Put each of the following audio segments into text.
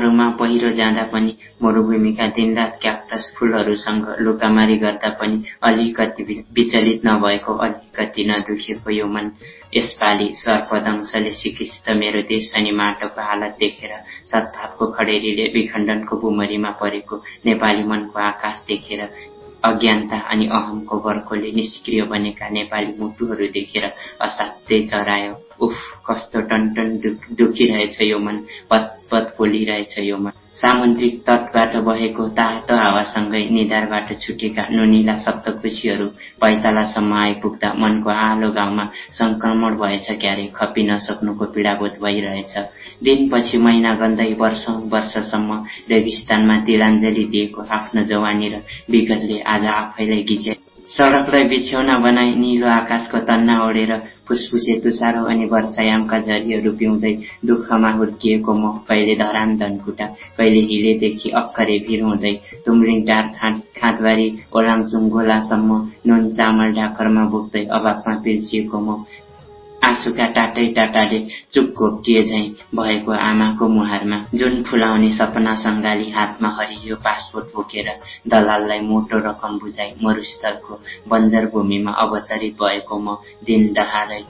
पहिरो जाँदा पनि मरुभूमिका दिनरात क्याक्टस फूलहरूसँग लुकामारी गर्दा पनि अलिकति विचलित नभएको अलिकति नदुखेको यो मन यसपालि सर्पदंशले सिकिस्त मेरो देश अनि माटोको हालत देखेर सद्भावको खडेरीले विखण्डनको बुमरीमा परेको नेपाली मनको आकाश देखेर अज्ञानता अनि अहमको बर्कोले निष्क्रिय बनेका नेपाली मुटुहरू देखेर असाध्यै चरायो। उफ कस्तो टनटन दुखिरहेछ यो मन पत पोलिरहेछ यो मन। सामुद्रिक तटबाट बहेको तातो हावासँगै निधारबाट छुटेका नुनिला सप्तकुशीहरू पैतालासम्म आइपुग्दा मनको आलो गाउँमा संक्रमण भएछ क्यारे खपि नसक्नुको पीडाबोध भइरहेछ। दिनपछि महिना गन्दै वर्षौं वर्षसम्म रेगिस्तानमा तिलाञ्जली दिएको आफ्नो जवानी र विगतले आज आफैलाई गिजे सडकलाई बिछ्यौना बनाई निलो आकाशको तन्ना ओढेर फुसफुसे तुसारो अनि वर्षायामका झरीहरू पिउँदै दुःखमा हुर्किएको म कहिले धरान धनकुटा कहिले हिलेदेखि अक्करे भिर हुँदै तुमलिङटार खाँदबारी ओलाङचुङ गोलासम्म नुन चामल ढाकरमा बोक्दै अभावमा पिल्सिएको म आँसुका टाटै टाटाले चुप घोप्टिए झैँ भएको आमाको मुहारमा जुन फुलाउने सपना सङ्गाली हातमा हरियो पासपोर्ट बोकेर दलाललाई मोटो रकम बुझाई मरुस्थलको बन्जर भूमिमा अवतरित भएको म दिन दहारै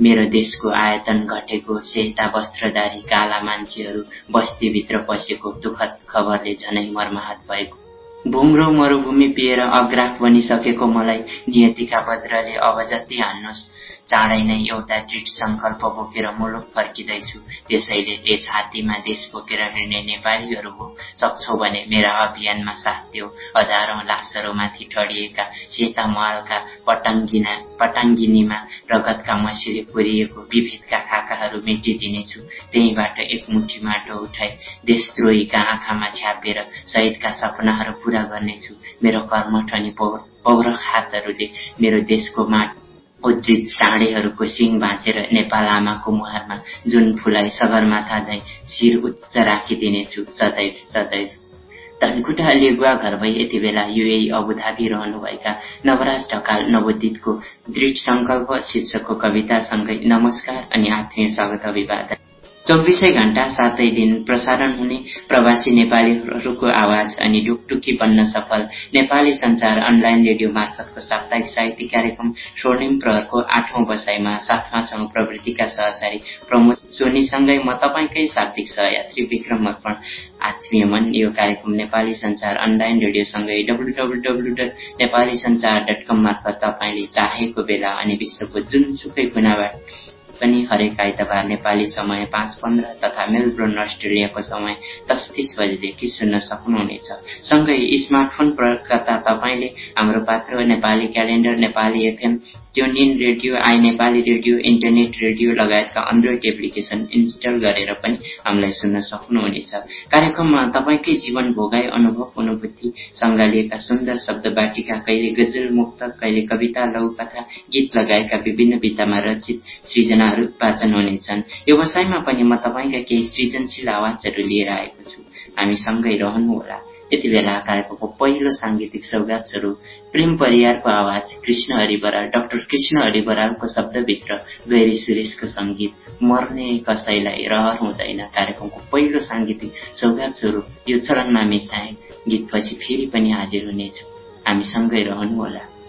मेरो देशको आयतन घटेको सेता वस्त्रधारी काला मान्छेहरू बस्तीभित्र पसेको दुःखद खबरले झनै मर्माहत भएको। भुम्रो मरुभूमि पिएर अग्राफ बनिसकेको मलाई नियतिका वज्रले अब जति हान्नुहोस् चाँडै नै एउटा दृढ सङ्कल्प बोकेर मुलुक फर्किँदैछु। त्यसैले ए छातीमा देश बोकेर हिँड्ने नेपालीहरू हो। सक्छौ भने मेरा अभियानमा साथ देऊ हजारौं लासहरूमाथि ठडिएका सेता महलका पटाङ्गिना पटाङ्गिनीमा रगतका मसिले पुरिएको विभेदका खाकाहरू मेटिदिनेछु। त्यहीबाट एक मुठी माटो उठाई देशद्रोहीका आँखामा छ्यापेर शहीदका सपनाहरू पूरा गर्नेछु। मेरो कर्मठ अनि पौरख हातहरूले मेरो देशको माटो उद्धृत साँडेहरूको सिङ भाँचेर नेपाल आमाको मुहारमा जुन फुलाई सगरमाथा झैँ शिर उच्च राखिदिनेछु सदैव सदैव। धनकुटा लेगुवा घर भई यति बेला युए अबुधाबी रहनुभएका नवराज ढकाल नवोदितको दृढ सङ्कल्प शीर्षकको कवितासँगै नमस्कार अनि आत्मीय स्वागत अभिवादन। चौबिसै घण्टा सातै दिन प्रसारण हुने प्रवासी नेपालीहरूको आवाज अनि ढुकढुकी बन्न सफल नेपाली संचार अनलाइन रेडियो मार्फतको साप्ताहिक साहित्यिक कार्यक्रम स्वर्णिम प्रहरको आठौं बसाईमा साथमा छौं प्रवृत्तिका सहचारी प्रमोद सोनीसँगै म तपाईँकै शाब्दिक सहयात्री विक्रम अर्पण। आत्मीय मन यो कार्यक्रम Nepali Sanchar online रेडियोसँगै W W W dot Nepali Sanchar dot com मार्फत तपाईँले चाहेको बेला अनि विश्वको जुनसुकै कुनाबाट पनि हरेक आइतबार नेपाली समय पाँच पन्ध्र तथा मेलबोर्न अस्ट्रेलियाको समय दस तिस बजेदेखि सुन्न सक्नुहुनेछ। सँगै स्मार्टफोन प्रयोगकर्ता तपाईँले Hamro Patro Nepali calendar Nepali FM tune in radio I Nepali radio internet radio लगायतका एन्ड्रोइड एप्लिकेसन इन्स्टल गरेर पनि हामीलाई सुन्न सक्नुहुनेछ। कार्यक्रममा तपाईँकै जीवन भोगाई अनुभव अनुभूति सङ्गालिएका सुन्दर शब्द बाटिका कहिले गजल मुक्त कहिले कविता लघुकथा गीत लगायतका विभिन्न विधामा रचित सृजनाहरू वाचन हुनेछन्। व्यवसायमा पनि म तपाईँका केही सृजनशील आवाजहरू लिएर आएको छु। हामी सँगै रहनुहोला। यति बेला कार्यक्रमको पहिलो साङ्गीतिक सौगात स्वरूप प्रेम परिवारको आवाज कृष्ण हरिबराल डाक्टर कृष्ण हरिबरालको शब्दभित्र गैरी सुरेशको सङ्गीत मर्ने कसैलाई रहर हुँदैन। कार्यक्रमको पहिलो साङ्गीतिक सौगात स्वरूप यो चरणमा मिसाए। गीतपछि फेरि पनि हाजिर हुनेछौँ। हामी सँगै रहनुहोला।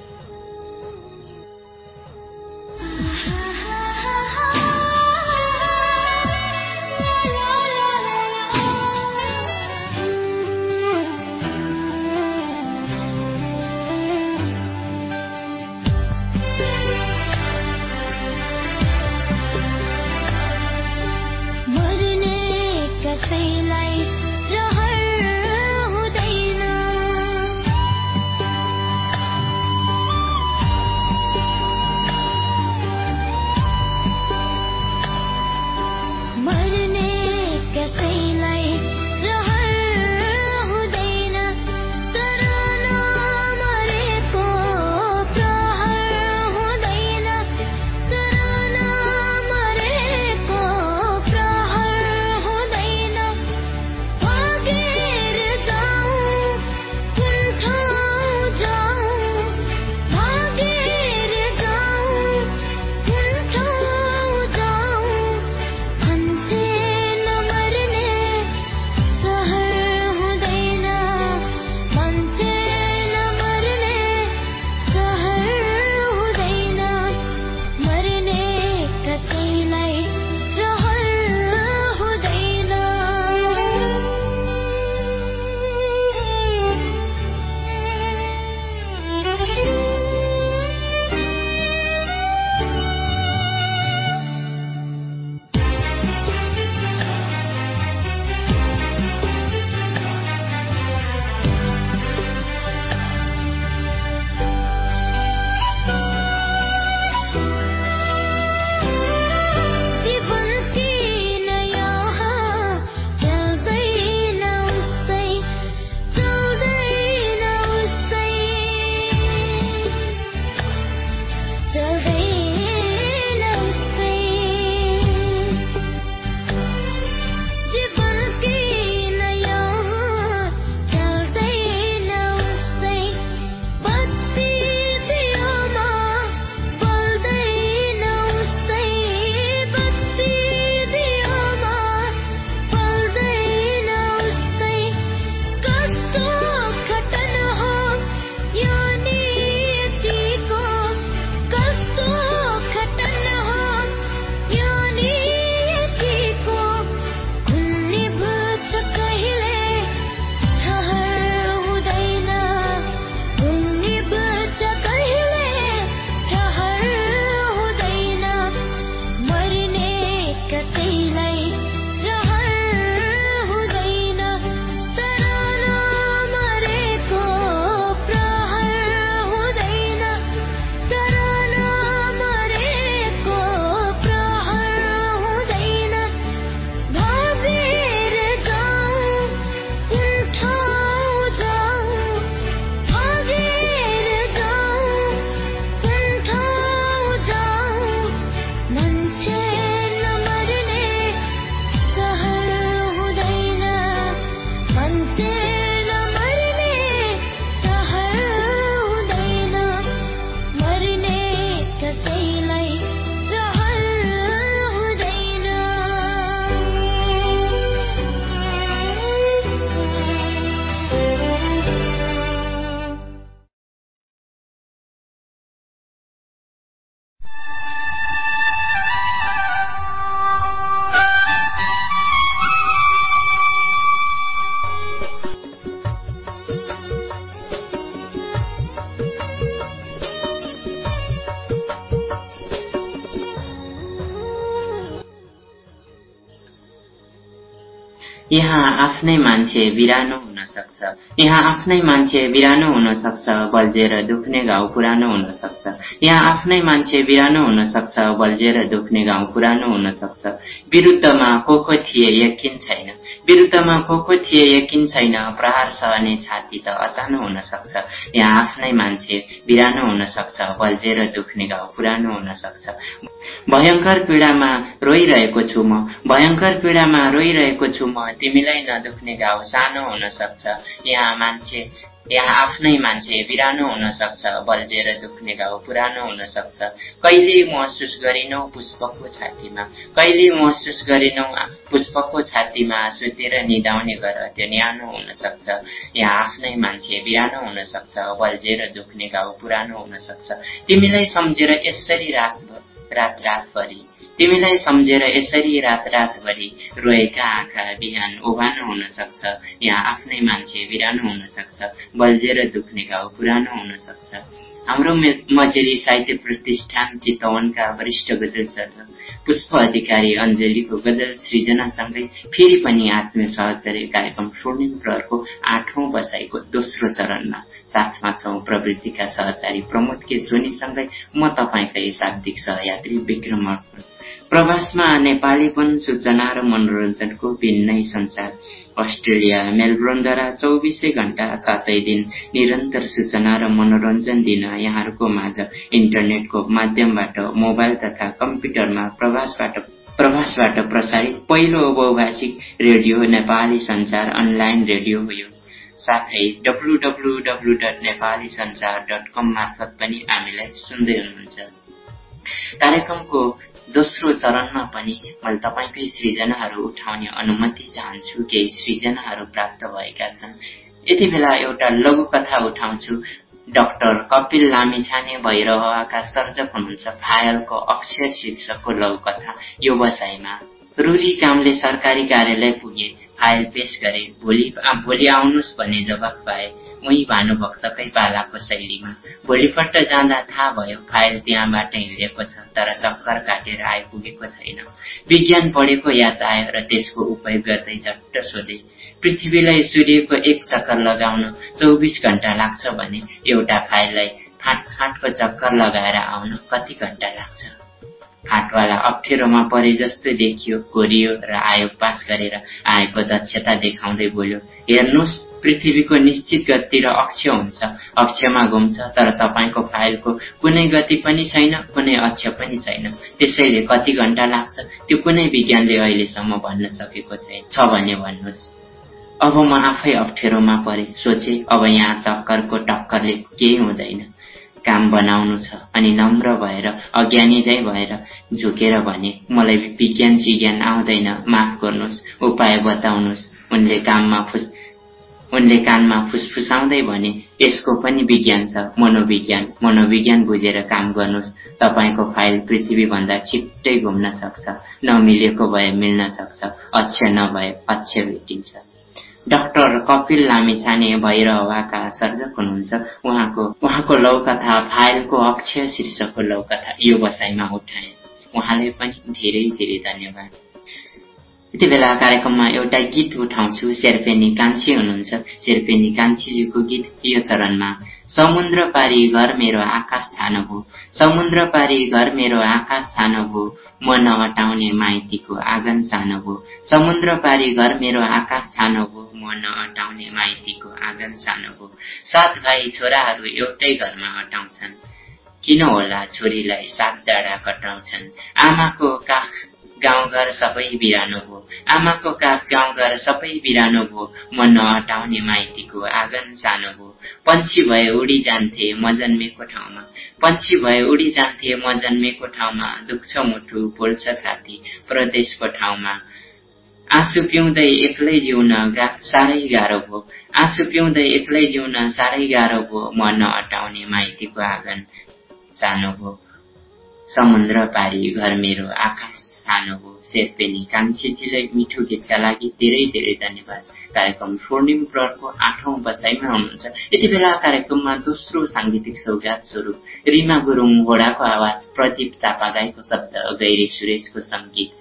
आफ्नै मान्छे बिरानो हुन सक्छ। यहाँ आफ्नै मान्छे बिरानो हुन सक्छ बल्झेर दुख्ने घाउ पुरानो हुन सक्छ। यहाँ आफ्नै मान्छे बिरानो हुन सक्छ बल्झेर दुख्ने घाउ पुरानो हुन सक्छ। विरुद्धमा को को थिए यकिन छैन। विरुद्धमा को को थिए यकिन छैन। प्रहार सहने छाती त अचानो हुन सक्छ। यहाँ आफ्नै मान्छे बिरानो हुन सक्छ। बल्झेर दुख्ने घाउ पुरानो हुन सक्छ। भयंकर पीडामा रोइरहेको छु म। भयंकर पीडामा रोइरहेको छु म। तिमीलाई नदुख्ने घाउ सानो हुन सक्छ। यहाँ मान्छे यहाँ आफ्नै मान्छे बिरानो हुन सक्छ बल्झेर दुख्ने घाउ पुरानो हुन सक्छ। कहिले महसुस गरिनौ पुष्पको छातीमा? कहिले महसुस गरिनौ पुष्पको छातीमा सुतेर निदाउने गर त्यो न्यानो हुन सक्छ। यहाँ आफ्नै मान्छे बिरानो हुन सक्छ बल्झेर दुख्ने घाउ पुरानो हुन सक्छ। तिमीलाई सम्झेर यसरी रात रात रातभरि तिमीलाई सम्झेर यसरी रात रातभरि रोएका आँखा बिहान ओभानो हुन सक्छ यहाँ आफ्नै मान्छे बिरानो हुन सक्छ बल्झेर दुख्ने घाउ पुरानो हुन सक्छ। हाम्रो मजेरी साहित्य प्रतिष्ठान चितवनका वरिष्ठ गजल सर्जक पुष्प अधिकारी अञ्जलीको गजल सृजनासँगै फेरि पनि आत्मीय सहकारी कार्यक्रम स्वर्णिम प्रहरको आठौं बसाईको दोस्रो चरणमा साथमा छौं प्रवृत्तिका सहचारी प्रमोद के सोनीसँगै म तपाईँकै शाब्दिक सहयात्री विक्रम प्रवासमा नेपालीपन सूचना र मनोरञ्जनको भिन्नै संसार। अस्ट्रेलिया मेलबोर्नद्वारा चौबिसै घण्टा सातै दिन निरन्तर सूचना र मनोरञ्जन दिन यहाँहरूको माझ। इन्टरनेटको माध्यमबाट मोबाइल तथा कम्प्युटरमा प्रवासबाट प्रवासबाट प्रसारित पहिलो बहुभाषिक radio Nepali Sanchar online radio हो साथै W W W dot Nepali Sanchar dot com मार्फत पनि हामीलाई सुन्दै हुनुहुन्छ। कार्यक्रमको दोस्रो चरणमा पनि मैले तपाईँकै सृजनाहरू उठाउने अनुमति चाहन्छु केही सृजनाहरू प्राप्त भएका छन्। यति बेला एउटा लघु कथा उठाउँछु। डाक्टर कपिल लामिछाने भैरवाका सर्जक हुनुहुन्छ फायलको अक्षर शीर्षकको लघु कथा यो बसाइमा रुरी कामले सरकारी कार्यालय पुगे फाइल पेश गरे भोलि भोलि आउनुहोस् भन्ने जवाब पाए उही भानुभक्तकै पालाको शैलीमा। भोलिपल्ट जाँदा थाहा भयो फाइल त्यहाँबाट हिँडेको छ तर चक्कर काटेर आइपुगेको छैन। विज्ञान पढेको याद आयो र त्यसको उपयोग गर्दै झट्ट सोधे पृथ्वीलाई सूर्यको एक चक्कर लगाउन चौबिस घण्टा लाग्छ भने एउटा फाइललाई फाँट फाँटको चक्कर लगाएर आउन कति घण्टा लाग्छ? फाँटवाला अप्ठ्यारोमा परे जस्तो देखियो कोरियो र आयो पास गरेर आएको दक्षता देखाउँदै बोल्यो हेर्नुहोस् पृथ्वीको निश्चित गति र अक्ष हुन्छ। अक्षमा घुम्छ तर तपाईँको फाइलको कुनै गति पनि छैन कुनै अक्ष पनि छैन। त्यसैले कति घण्टा लाग्छ त्यो कुनै विज्ञानले अहिलेसम्म भन्न सकेको छैन। छ भने भन्नुहोस्। अब म आफै अप्ठ्यारोमा परे। सोचे अब यहाँ चक्करको टक्करले केही हुँदैन। काम बनाउनु छ अनि नम्र भएर अज्ञानी चाहिँ भएर झुकेर भने मलाई विज्ञान सिज्ञान आउँदैन माफ गर्नुहोस् उपाय बताउनुहोस्। उनले काममा फुस उनले कानमा फुसफुसाउँदै भने यसको पनि विज्ञान छ मनोविज्ञान। मनोविज्ञान बुझेर काम गर्नुहोस्। तपाईँको फाइल पृथ्वीभन्दा छिट्टै घुम्न सक्छ नमिलेको भए मिल्न सक्छ अक्ष नभए अक्ष भेटिन्छ। डाक्टर कपिल लामिछाने भैरवाका सर्जक हुनुहुन्छ। उहाँको उहाँको लौकथा फाइलको अक्षय शीर्षकको लौकथा यो बसाइमा उठाए। उहाँलाई पनि धेरै धेरै धन्यवाद। यति बेला कार्यक्रममा एउटा गीत उठाउँछु। शेर्पेनी कान्छी हुनुहुन्छ। शेर्पेनी कान्छीजीको गीत यो चरणमा। समुद्र पारी घर मेरो आकाश छानो भो। समुद्र पारी घर मेरो आकाश छानो भो। म नअटाउने माइतीको आँगन सानो भो। समुद्र पारी घर मेरो आकाश छानो भो। म नअटाउने माइतीको आँगन सानो भो। सात भाइ छोराहरू एउटै घरमा अटाउँछन्। किन होला छोरीलाई सात डाँडा कटाउँछन्? आमाको काख गाउँघर सबै बिरानो भयो। आमाको काख गाउँघर सबै बिरानो भयो। म नहटाउने माइतीको आँगन सानो भयो। पन्छी भए उडी जान्थे म जन्मेको ठाउँमा। पन्छी भए उडी जान्थे म जन्मेको ठाउँमा। दुख्छ मुठु पोल्छ छाती प्रदेशको ठाउँमा। आँसु पिउँदै एक्लै जिउन साह्रै गाह्रो भयो। आँसु पिउँदै एक्लै जिउन साह्रै गाह्रो भयो। म नअटाउने माइतीको आँगन सानो भयो। समुद्र पारी घर मेरो आकाश सानो हो शेर्पेनी कान्छीजीलाई मिठो गीतका लागि धेरै धेरै धन्यवाद। कार्यक्रम स्वर्णिम प्रहरको आठौं बसाइमा हुनुहुन्छ। यति बेला कार्यक्रममा दोस्रो साङ्गीतिक सौगात स्वरूप रिमा गुरुङ घोडाको आवाज प्रदीप चापागाईको शब्द गैरी सुरेशको सङ्गीत।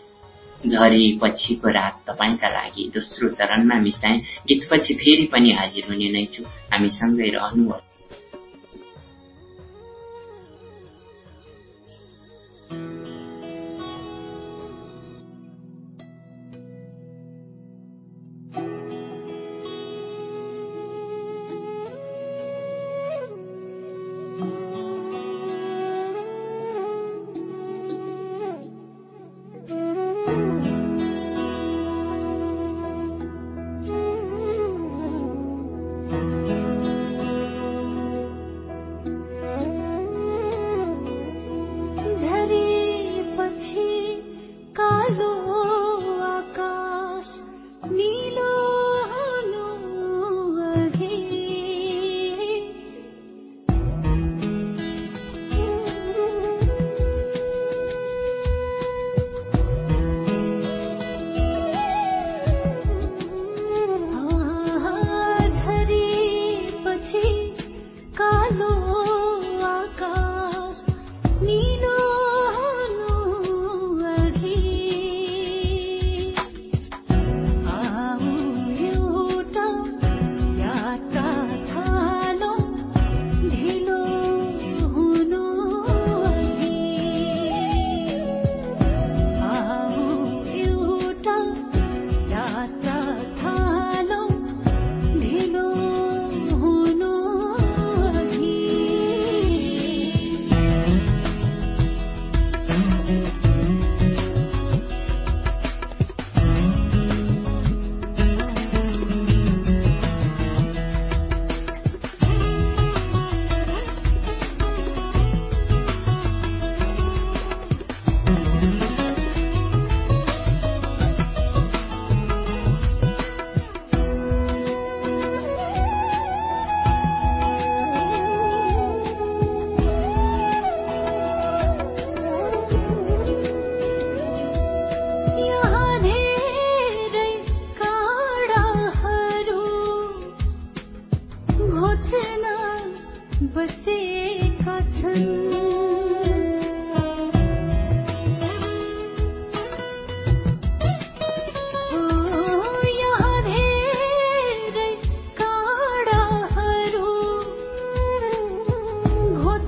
झरी पछिको रात तपाईँका लागि दोस्रो चरणमा मिसाएँ। गीतपछि फेरि पनि हाजिर हुने नै छु। हामीसँगै रहनु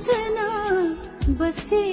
सम्झना बसे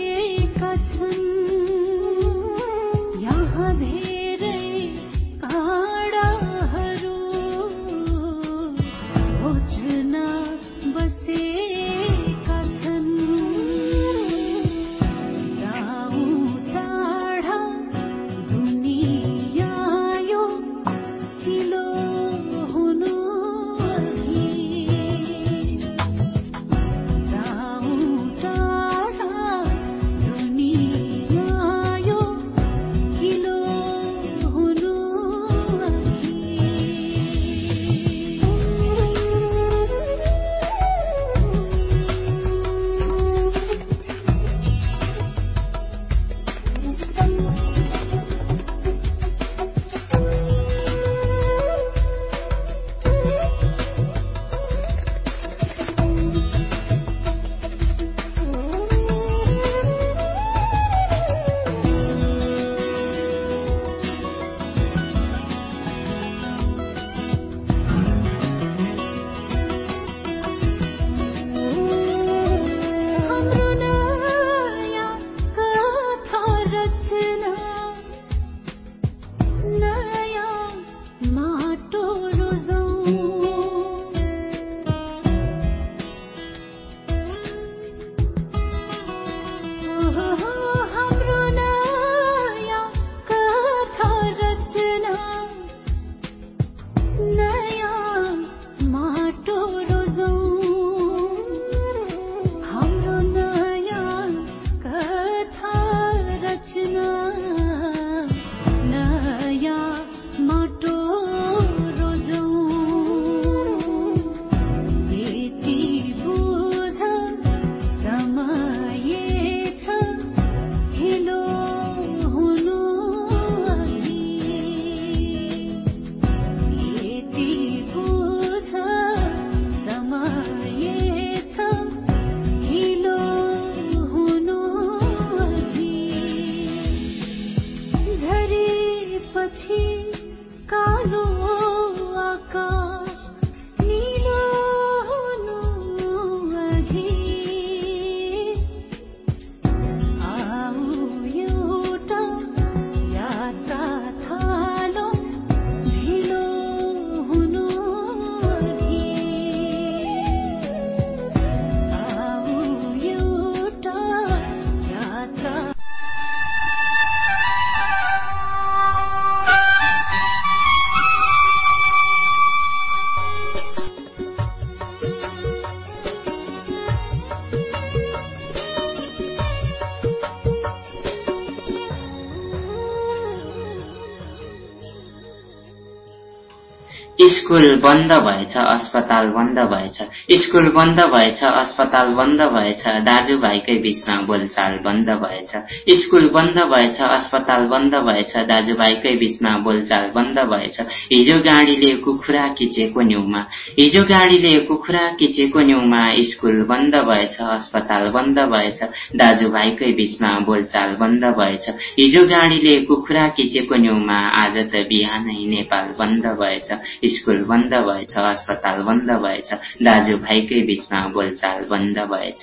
स्कुल बन्द भएछ अस्पताल बन्द भएछ। स्कुल बन्द भएछ अस्पताल बन्द भएछ। दाजुभाइकै बीचमा बोलचाल बन्द भएछ। स्कुल बन्द भएछ अस्पताल बन्द भएछ। दाजुभाइकै बीचमा बोलचाल बन्द भएछ। हिजो गाडीले कुखुरा किचेको न्युमा। हिजो गाडीले कुखुरा किचेको न्युमा। स्कुल बन्द भएछ अस्पताल बन्द भएछ। दाजुभाइकै बीचमा बोलचाल बन्द भएछ। हिजो गाडीले कुखुरा किचेको न्युमा। आज त बिहानै नेपाल बन्द भएछ। स्कुल बन्द भएछ अस्पताल बन्द भएछ दाजुभाइकै बीचमा बोलचाल बन्द भएछ।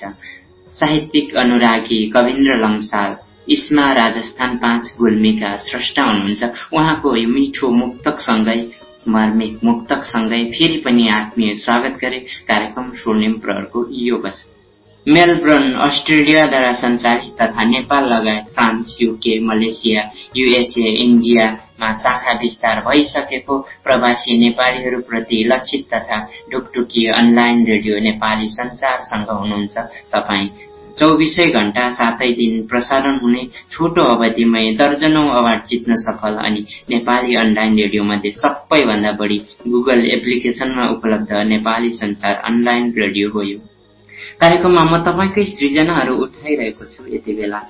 साहित्यिक अनुरागी कविन्द्र लम्साल इस्मा राजस्थान पाँच गुल्मीका स्रष्टा हुनुहुन्छ। उहाँको यो मिठो मुक्तकसँगै मार्मिक मुक्तकसँगै फेरि पनि आत्मीय स्वागत गरे। कार्यक्रम स्वर्णिम प्रहरको यो बस। मेलबर्न अस्ट्रेलियाद्वारा सञ्चालित तथा नेपाल लगायत फ्रान्स युके मलेसिया युएसए इन्डियामा शाखा विस्तार भइसकेको प्रवासी नेपालीहरूप्रति लक्षित तथा ढुकढुकी अनलाइन रेडियो नेपाली संचारसँग हुनुहुन्छ। तपाईँ चौबिसै घण्टा सातै दिन प्रसारण हुने छोटो अवधिमै दर्जनौ अवार्ड जित्न सफल अनि नेपाली अनलाइन रेडियो मध्ये सबैभन्दा बढी गुगल एप्लिकेशनमा उपलब्ध नेपाली संसार अनलाइन रेडियो हो यो। कार्यक्रममा म तपाईँकै सृजनाहरू उठाइरहेको छु। यति बेला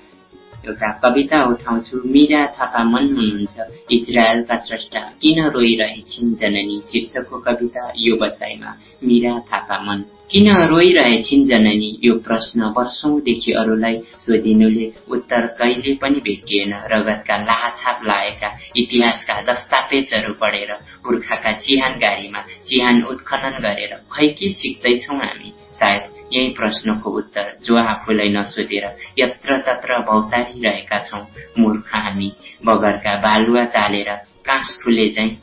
एउटा कविता उठाउँछु। मिरा थापा मन हुनुहुन्छ इजरायलका स्रष्टा किन रोइरहेछिन् जननी? शीर्षकको कविता यो बसाइमा। मिरा थापा मन किन रोइरहेछिन् जननी? यो प्रश्न वर्षौंदेखि अरूलाई सोधिनुले उत्तर कहिले पनि भेटिएन। रगतका लाछाप लागेका इतिहासका दस्तावेजहरू पढेर पुर्खाका चिहान गाडीमा चिहान उत्खनन गरेर खै के सिक्दैछौ हामी? सायद यही प्रश्नको उत्तर जो आफूलाई नसोधेर यत्र तत्र भौतारिरहेका छौं मूर्ख हामी। बगरका बालुवा चालेर काँस फुले चाहिँ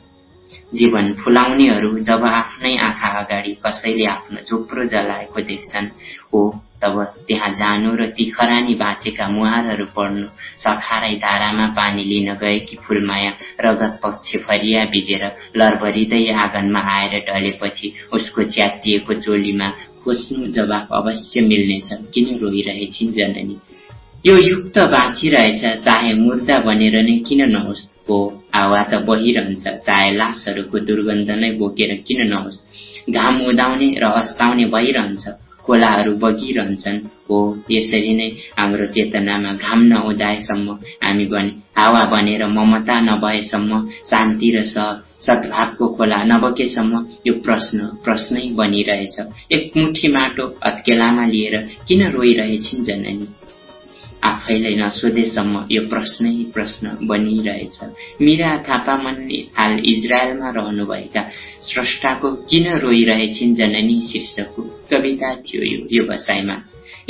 जीवन फुलाउनेहरू जब आफ्नै आँखा अगाडि कसैले आफ्नो झुप्रो जलाएको देख्छन् हो तब त्यहाँ जानु र ती खरानी बाँचेका मुहारहरू पढ्नु सखारै धारामा पानी लिन गएकी फुलमाया रगत पक्ष फरिया बिजेर लरभरिँदै आँगनमा आएर ढलेपछि उसको च्यातिएको चोलीमा खोज्नु जवाफ अवश्य मिल्नेछ किन रोइरहेछिन् जननी? यो युक्त बाँचिरहेछ चाहे मुर्दा बनेर नै किन नहोस्? हो हावा त बहिरहन्छ चाहे लासहरूको दुर्गन्ध नै बोकेर किन नहोस्? घाम उदाउने र अस्ताउने भइरहन्छ। खोलाहरू बगिरहन्छन्। हो यसरी नै हाम्रो चेतनामा घाम नउदाएसम्म हामी बने हावा बनेर ममता नभएसम्म शान्ति र सद्भावको खोला नबकेसम्म यो प्रश्न प्रश्नै बनिरहेछ। एक मुठी माटो हत्केलामा लिएर किन रोइरहेछिन् जननी? आफैलाई नसोधेसम्म यो प्रश्नै प्रश्न बनिरहेछ। मिरा थापामनले हाल इजरायलमा रहनुभएका स्रष्टाको किन रोइरहेछिन् जननी शीर्षकको कविता थियो यो यो बसाइमा।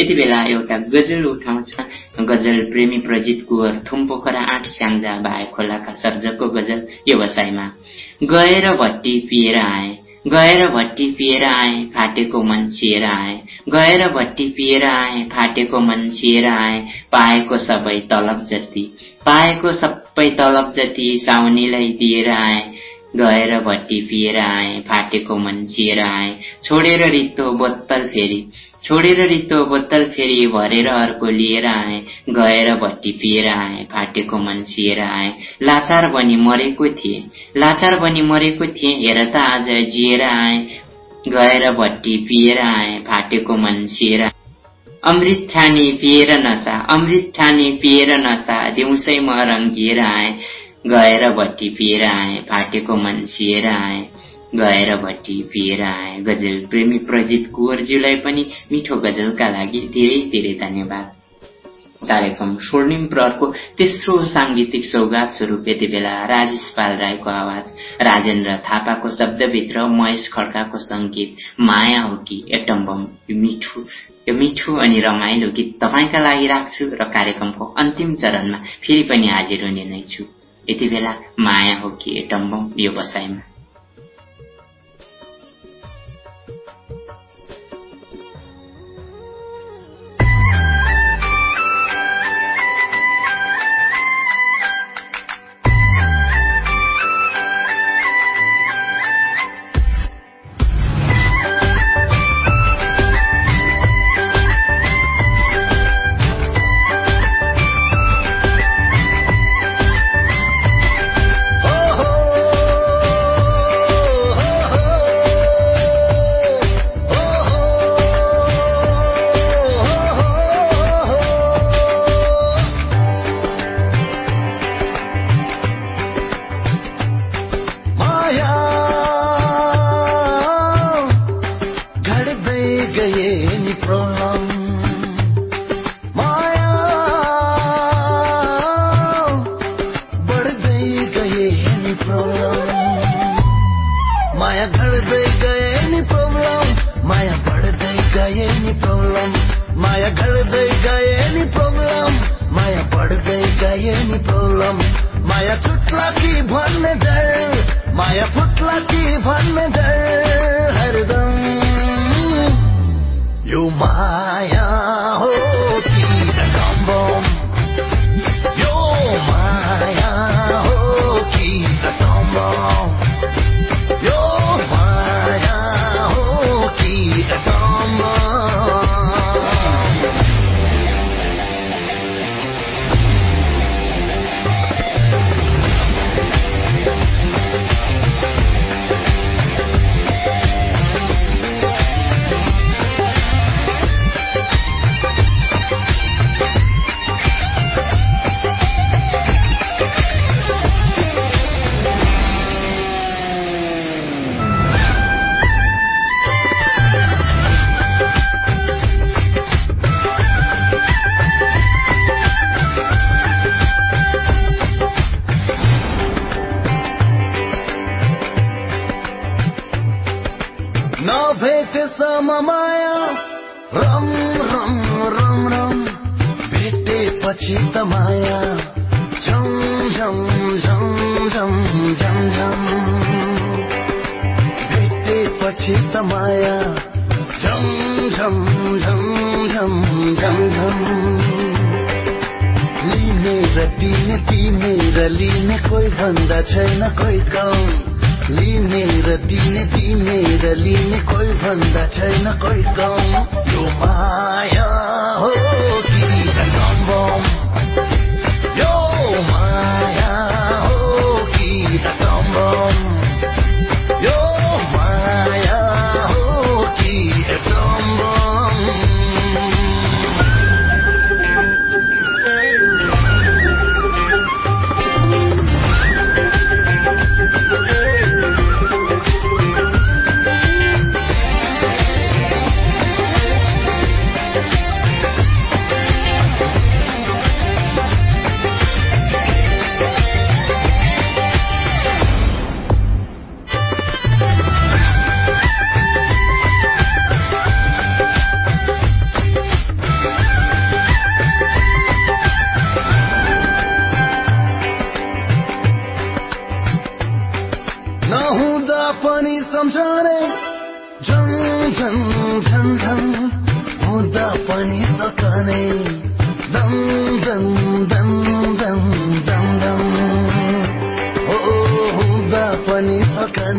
यति बेला एउटा गजल उठाउँछ गजल प्रेमी प्रजित कुवर थुम्पोखरा आठ स्याङ्जा भाए खोलाका सर्जकको गजल यो बसाइमा। गएर भट्टी पिएर आए गएर भट्टी पिएर आए फाटेको मन सिएर आए। गएर भट्टी पिएर आए फाटेको मन सिएर आए। पाएको सबै तलब जति पाएको सबै तलब जति साउनीलाई दिएर आए। गएर भट्टी पिएर आए फाटेको मन सिएर आए। छोडेर रित्तो बोत्तल फेरि छोडेर रित्तो बोतल फेरि भरेर अर्को लिएर आए। गएर भट्टी पिएर आए फाटेको मन सिएर आए। लाचार बनी मरेको थिए लाचार बनी मरेको थिए हेर त आज जिएर आए। गएर भट्टी पिएर आए फाटेको मन सिएर अमृत ठानी पिएर नसा अमृत ठानी पिएर नसा दिउँसै म रङ्गिएर आए। गएर भट्टी पिएर आए फाटेको मन सिएर आए गएर भट्टी पिएर आए गजल प्रेमी प्रजित कुवरज्यूलाई पनि मिठो गजलका लागि धेरै धेरै धन्यवाद। कार्यक्रम स्वर्णिम प्रहरको तेस्रो साङ्गीतिक सौगात स्वरूप यति बेला राजेश पाल राईको आवाज राजेन्द्र थापाको शब्दभित्र महेश खड्काको संगीत माया हो कि एटम्बम यो मिठो यो मिठो अनि रमाइलो गीत तपाईँका लागि राख्छु र कार्यक्रमको अन्तिम चरणमा फेरि पनि हाजिर हुने नै छु। यति बेला माया हो कि एटम्बम यो बसाइमा। माया घट्दै गए नि प्रब्लम माया बढ्दै गए नि प्रब्लम माया घट्दै गए नि प्रब्लम माया बढ्दै गए नि प्रब्लम माया छुट्ला कि भन्ने डर माया फुट्ला कि भन्ने डर हरदम. यो माया हो। भेटेपछि त माया झम झम झम झम झम झम भेटेपछि त माया झम झम झम झम झम झम लिने र दिने दिने र लिने कोही भन्दा छैन कोही कम। लिने र दिने दिने र लिने कोही भन्दा छैन कोही कम। यो माया हो। डम्बम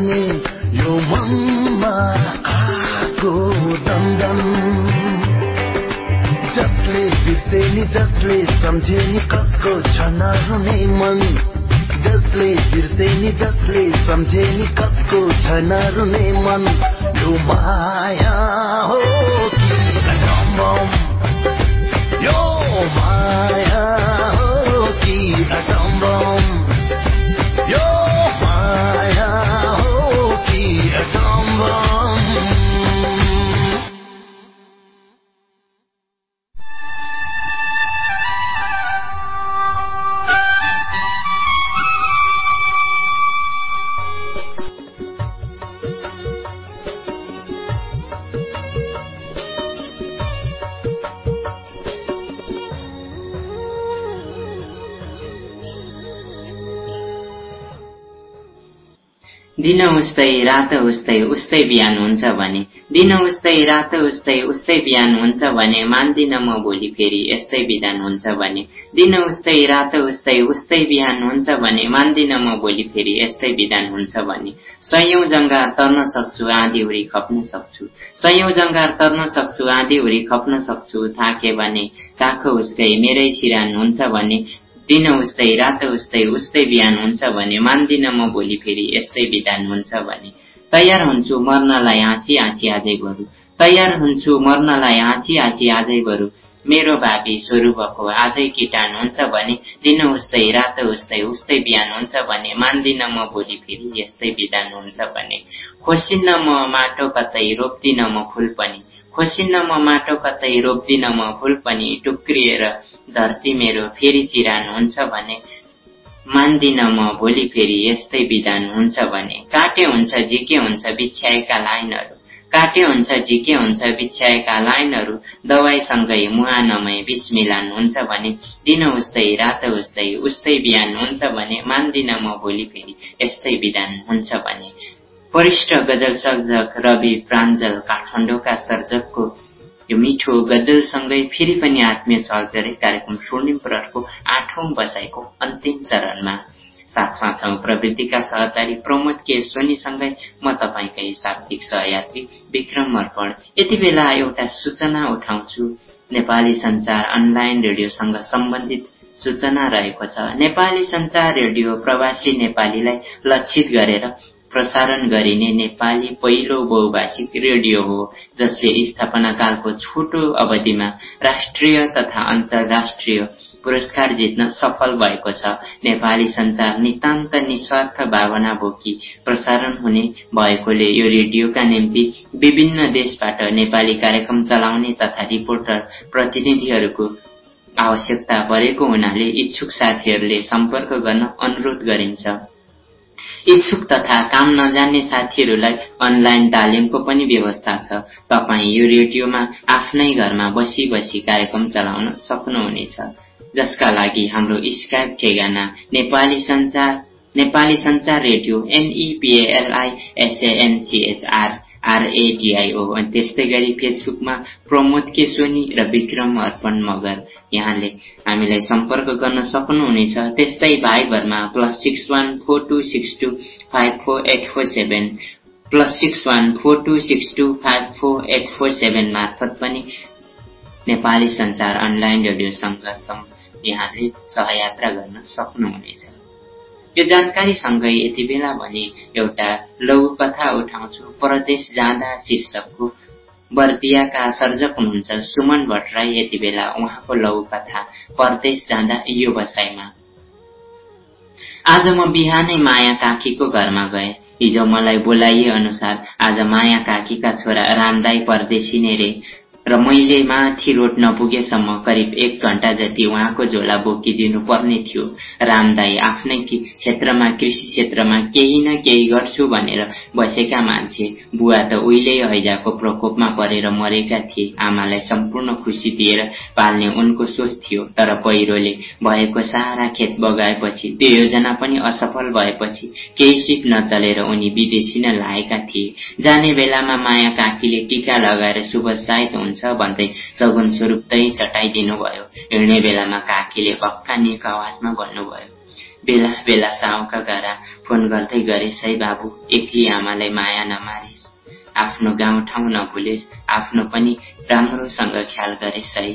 सकने यो मनमा आएको दम दम जसले बिर्से नि जसले सम्झे नि कसको छ नहुने मन। जसले बिर्से नि जसले सम्झे नि कसको छ नरुने मन। यो माया हो कि यो माया दिन उस्तै रात उस्तै उस्तै बिहान हुन्छ भने। दिन उस्तै रात उस्तै उस्तै बिहान हुन्छ भने मान्दिन म भोलि फेरि यस्तै विधान हुन्छ भने। दिन उस्तै रात उस्तै उस्तै बिहान हुन्छ भने मान्दिन म भोलि फेरि यस्तै विधान हुन्छ भने। सयौं जङ्गार तर्न सक्छु आँधी उरी खप्न सक्छु। सयौं जङ्गार तर्न सक्छु आँधी उरी खप्न सक्छु थाके भने काखो उसकै मेरै सिरान हुन्छ भने। दिन उस्तै रात उस्तै उस्तै बिहान हुन्छ भने मान्दिन म भोलि फेरि यस्तै विधान हुन्छ भने। तयार हुन्छु मर्नलाई हाँसी हाँसी आजै बरु तयार हुन्छु मर्नलाई हाँसी हाँसी आजै बरु मेरो भावी स्वरूपको आजै किटान हुन्छ भने दिन उस्तै रात उस्तै उस्तै बिहान हुन्छ भने मान्दिन म भोलि फेरि यस्तै विधान हुन्छ भने। खोसिन्न म माटो कतै रोप्दिन म फुल पनि। खोसिन्न म माटो कतै रोप्दिन म फुल पनि टुक्रिएर धरती मेरो फेरि चिरान हुन्छ भने मान्दिन म भोलि फेरि यस्तै विधान हुन्छ भने काटे हुन्छ झिके हुन्छ बिछ्याएका लाइनहरू काटे हुन्छ झिके हुन्छ बिछ्याएका लाइनहरू दवाईसँगै मुहानमै बिच मिलान हुन्छ भने दिन उस्तै रात उस्तै उस्तै बिहान हुन्छ भने मान्दिन म भोलि फेरि यस्तै विधान हुन्छ भने वरिष्ठ गजल सर्जक रवि प्राञ्जल काठमाडौँका सर्जकको यो मिठो गजलसँगै फेरि पनि आत्मीय स्वागत गरे कार्यक्रम स्वर्णिम प्रहरको आठौं बसाइको अन्तिम चरणमा। साथमा छौं प्रवृत्तिका सहचारी प्रमोद के सोनीसँगै म तपाईँकै शाब्दिक सहयात्री विक्रम अर्पण। यति बेला एउटा सूचना उठाउँछु। नेपाली संचार अनलाइन रेडियोसँग सम्बन्धित सूचना रहेको छ। नेपाली संचार रेडियो प्रवासी नेपालीलाई लक्षित गरेर प्रसारण गरिने नेपाली पहिलो बहुभाषिक रेडियो हो जसले स्थापनाकालको छोटो अवधिमा राष्ट्रिय तथा अन्तर्राष्ट्रिय पुरस्कार जित्न सफल भएको छ। नेपाली संचार नितान्त निस्वार्थ भावना बोकी प्रसारण हुने भएकोले यो रेडियोका निम्ति विभिन्न देशबाट नेपाली कार्यक्रम चलाउने तथा रिपोर्टर प्रतिनिधिहरूको आवश्यकता परेको हुनाले इच्छुक साथीहरूले सम्पर्क गर्न अनुरोध गरिन्छ। इच्छुक तथा काम नजान्ने साथीहरूलाई अनलाइन तालिमको पनि व्यवस्था छ। तपाईँ यो रेडियोमा आफ्नै घरमा बसी बसी कार्यक्रम चलाउन सक्नुहुनेछ। जसका लागि हाम्रो स्काइप ठेगाना नेपाली संचार नेपाली संचार रेडियो एनइपिएलआई आरएडिआईओ अनि त्यस्तै गरी फेसबुकमा प्रमोद केसोनी र विक्रम अर्पण मगर। यहाँले हामीलाई सम्पर्क गर्न सक्नुहुनेछ। त्यस्तै भाइभरमा plus six one four two six two five four eight four seven. Plus six one four two six two five four eight four seven मार्फत पनि नेपाली संचार अनलाइन रेडियोसँग यहाँले सहयात्रा गर्न सक्नुहुनेछ। यो जानकारीसँगै यति बेला भने एउटा लघुकथा उठाउँछु। परदेश जाँदा शीर्षकको बर्दियाका सर्जक हुनुहुन्छ सुमन भट्टराई यति बेला उहाँको लघुकथा परदेश जाँदा यो बसाइमा। आज म बिहानै माया काकीको घरमा गए। हिजो मलाई बोलाइए अनुसार आज माया काकीका छोरा रामदाई परदेशी नै रे। र मैले माथि रोड नपुगेसम्म करिब एक घण्टा जति उहाँको झोला बोकिदिनु पर्ने थियो। रामदाई आफ्नै क्षेत्रमा कृषि क्षेत्रमा केही न केही गर्छु भनेर बसेका मान्छे बुवा त उहिले हैजाको प्रकोपमा परेर मरेका थिए। आमालाई सम्पूर्ण खुसी दिएर पाल्ने उनको सोच थियो। तर पहिरोले भएको सारा खेत बगाएपछि त्यो योजना पनि असफल भएपछि केही सिप नचलेर उनी विदेशी नै लागेका थिए। जाने बेलामा माया काकीले टीका लगाएर शुभ हुन्छ। हुन्छ भन्दै सगुन स्वरूपतै चटाइदिनु भयो हिँड्ने बेलामा काकीले भक्कानिएको आवाजमा भन्नुभयो बेला बेला साउका गारा फोन गर्दै गरेस् है बाबु एक्ली आमालाई माया नमारिस्। आफ्नो गाउँ ठाउँ नभुलेस् आफ्नो पनि राम्रोसँग ख्याल गरेस् है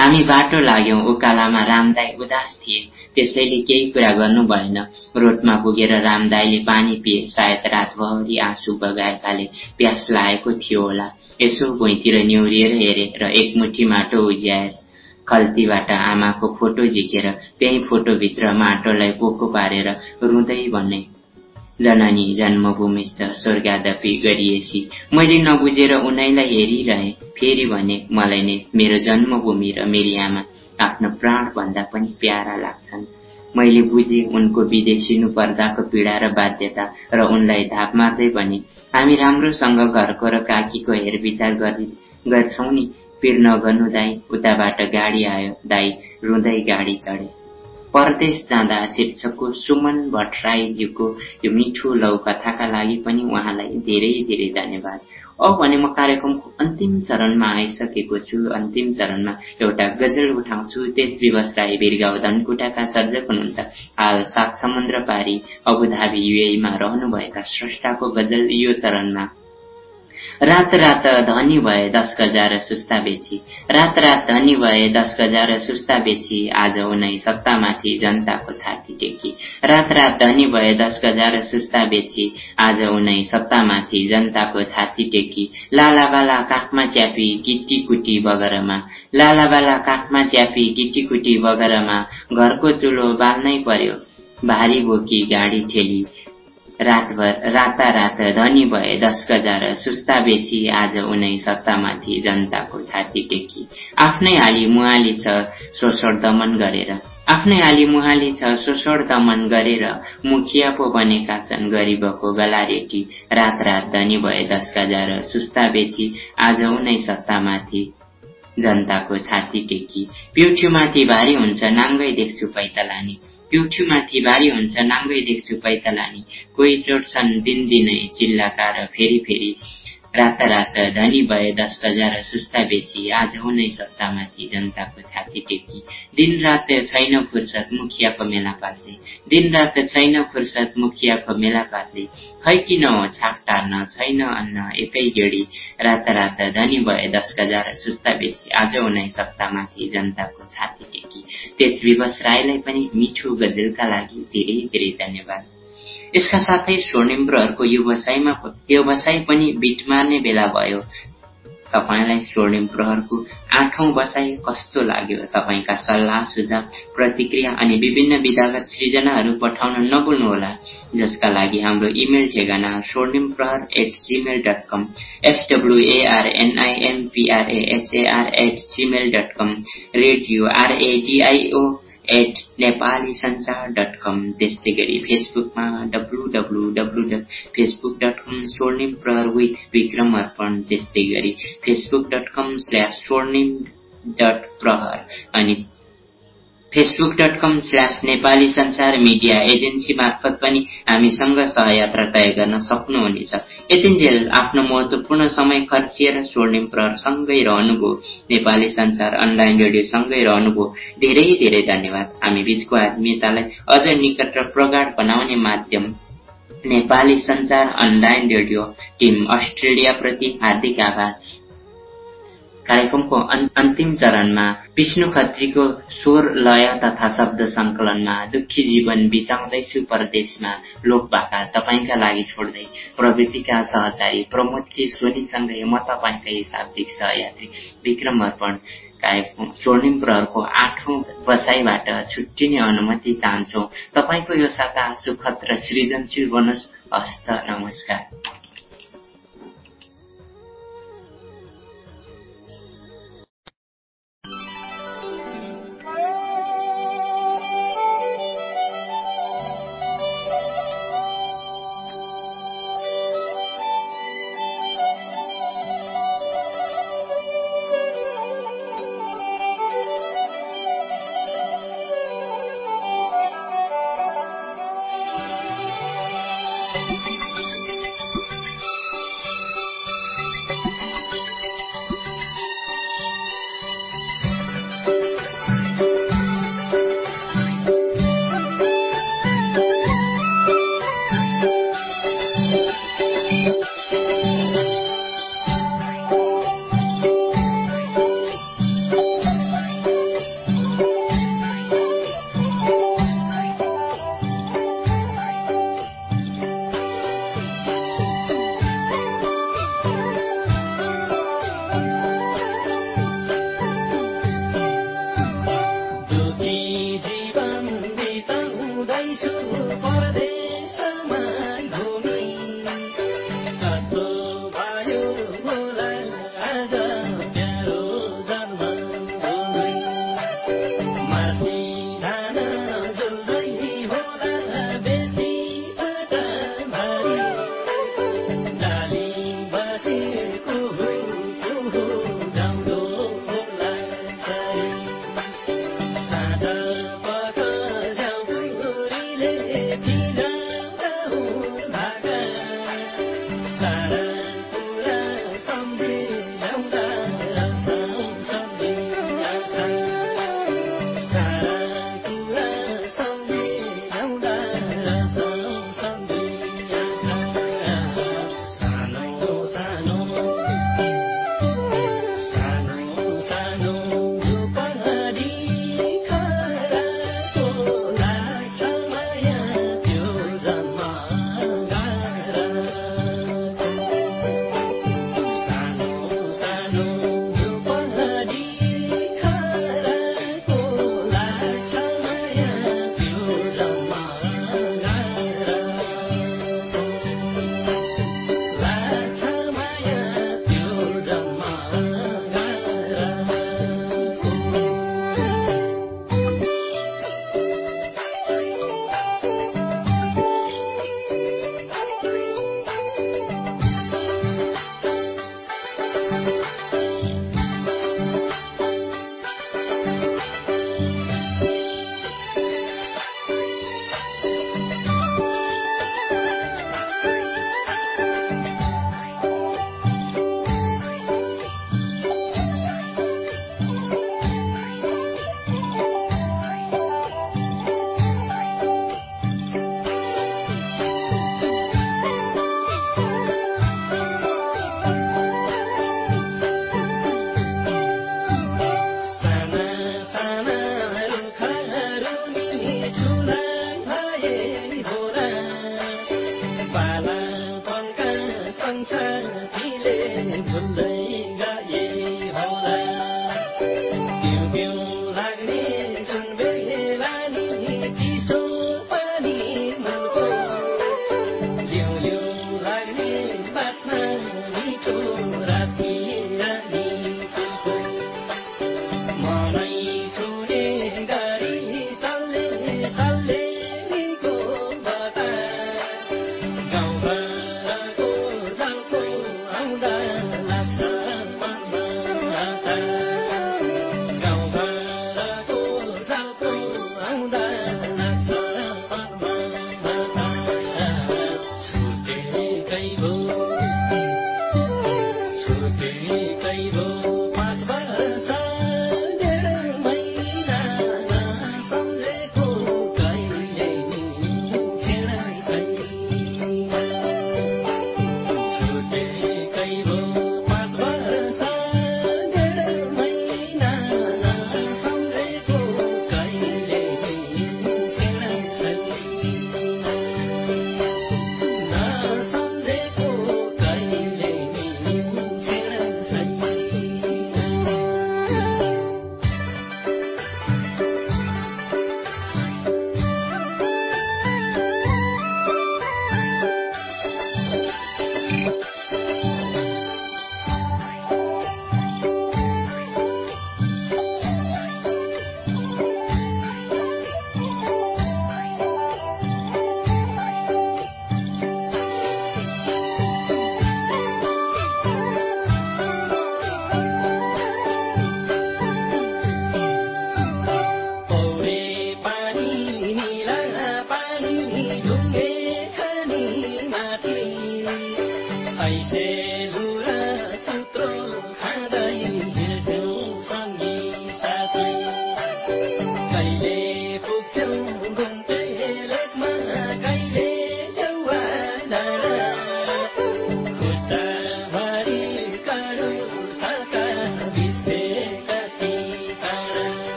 हामी बाटो लाग्यौं उकालामा रामदाई उदास थिए। त्यसैले केही कुरा गर्नु भएन। रोडमा पुगेर रामदाईले पानी पिए। सायद रातभरि आँसु बगाएकाले प्यास लागेको थियो होला। यसो भुइँतिर न्युरिएर हेरे र एकमुठी माटो उज्याएर खल्तीबाट आमाको फोटो झिकेर त्यही फोटोभित्र माटोलाई पोको पारेर रुँदै भन्ने जननी जन्मभूमि स्वर्गादपी गरिएसी। मैले नबुझेर उनैलाई हेरिरहे। फेरि भने मलाई नै मेरो जन्मभूमि र मेरी आमा आफ्नो प्राण भन्दा पनि प्यारा लाग्छन्। मैले बुझे उनको विदेशिनु पर्दाको पीडा र बाध्यता र उनलाई धाप मार्दै भने हामी राम्रोसँग घरको र काकीको हेरविचार गर्छौ नि। पिर नगर्नु दाई उताबाट गाडी आयो। दाई रुँदै गाडी चढे। परदेश जाँदा शीर्षकको सुमन भट्टराईज्यूको यो मिठो लौ कथाका लागि पनि उहाँलाई धेरै धेरै धन्यवाद। अब भने म कार्यक्रमको अन्तिम चरणमा आइसकेको छु। अन्तिम चरणमा एउटा गजल उठाउँछु। त्यस विवश राई बिरगाउँ धनकुटाका सर्जक हुनुहुन्छ। हाल सात समुद्र पारी अबुधाबी युएमा रहनुभएका स्रष्टाको गजल यो चरणमा रात रात धनी भए दस गजार सुस्ता बेची। रात रात धनी भए दस गजार सुस्ता बेची। आज उनै सत्तामाथि जनताको छाती टेकी। रात रात धनी भए दस गजार सुस्ता बेची। आज उनै सत्तामाथि जनताको छाती टेकी। लालाबाला काखमा च्यापी गिट्टी कुटी बगरमा। लालाबाला काखमा च्यापी गिट्टी कुटी बगरमा। घरको चुलो बाल्नै पर्यो। भारी बोकी गाडी ठेली। रातभर रातारात धनी भए दस गजार सुस्ता बेची आज उनै सत्तामाथि जनताको छाती टेकी। आफ्नै हाली मुहाली छ शोषण दमन गरेर। आफ्नै हाली मुहाली छ शोषण दमन गरेर मुखिया पो बनेका छन् गरिबको गला रेटी। रात रात धनी भए दस गजार सुस्ता बेची आज उनै सत्तामाथि जनताको छाती टेकी। पिउठ्युमाथि भारी हुन्छ नाङ्गै देख्छु पैतलानी। पिउठ्युमाथि भारी हुन्छ नाङ्गै देख्छु पैतलानी। कोही चोट्छन् दिनदिनै चिल्लाकार फेरि फेरि। रातारात धनी भए दस हजार सुस्ता बेची। आज हुनै सत्तामाथि जनताको छाती टेकी। दिन रात छैन फुर्सद मुखियाको मेला पात्ले दिन रात छैन फुर्सद मुखियाको मेला पात्ले खै किन छाप टार्न छैन अन्न एकै गेडी। रातारात धनी भए दस हजार सुस्ता बेची। आज हुनै सत्तामाथि जनताको छाती टेकी। त्यस विवश राईलाई पनि मिठो गजलका लागि धेरै धेरै धन्यवाद। यसका साथै स्वर्णिम प्रहरको व्यवसायमा व्यवसाय पनि बिट मार्ने बेला भयो। तपाईँलाई स्वर्णिम प्रहरको आठौं बसाई कस्तो लाग्यो? तपाईँका सल्लाह सुझाव प्रतिक्रिया अनि विभिन्न विधागत सृजनाहरू पठाउन नभुल्नुहोला जसका लागि हाम्रो इमेल ठेगाना स्वर्णिम प्रहर at Gmail dot com एसडब्लुएआरएनआइएमपिआरएचएआर at Gmail dot com radio आरएडिआइओ at Nepali Sansar dot कम त्यस्तै गरी फेसबुकमा W W W dot Facebook dot कम स्वर्णिम प्रहर विथ विक्रम अर्पण त्यस्तै गरी फेसबुक डट कम स्ल्यास स्वर्णिम डट प्रहर अनि Facebook dot com slash Nepali संचार मिडिया एजेन्सी मार्फत पनि हामीसँग सहयात्रा तय गर्न सक्नुहुनेछ। यतिन्जेल आफ्नो महत्वपूर्ण समय खर्चिएर स्वर्णिम प्रहर सँगै रहनुभयो। नेपाली संचार अनलाइन रेडियो सँगै रहनुभयो। धेरै धेरै धन्यवाद। हामी बीचको आत्मीयतालाई अझ निकट र प्रगाढ बनाउने माध्यम Nepali Sanchar online radio team अस्ट्रेलियाप्रति हार्दिक आभार। कार्यक्रमको अन्तिम चरणमा विष्णु खत्रीको स्वर लय तथा शब्द संकलनमा दुखी जीवन बिताउँदैछु परदेशमा लोक भाका तपाईँका लागि छोड्दै प्रवृत्तिका सहचारी प्रमोदकी सोनीसँगै म तपाईँकै शाब्दिक सहयात्री विक्रम अर्पण स्वर्णिम प्रहरको आठौं बसाईबाट छुट्टिने अनुमति चाहन्छौ। तपाईँको यो साता सुखद र सृजनशील बनोस्। हस्त नमस्कार।